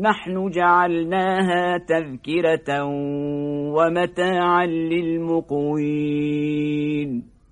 نحن جعلناها تذكرة ومتاعا للمقوين.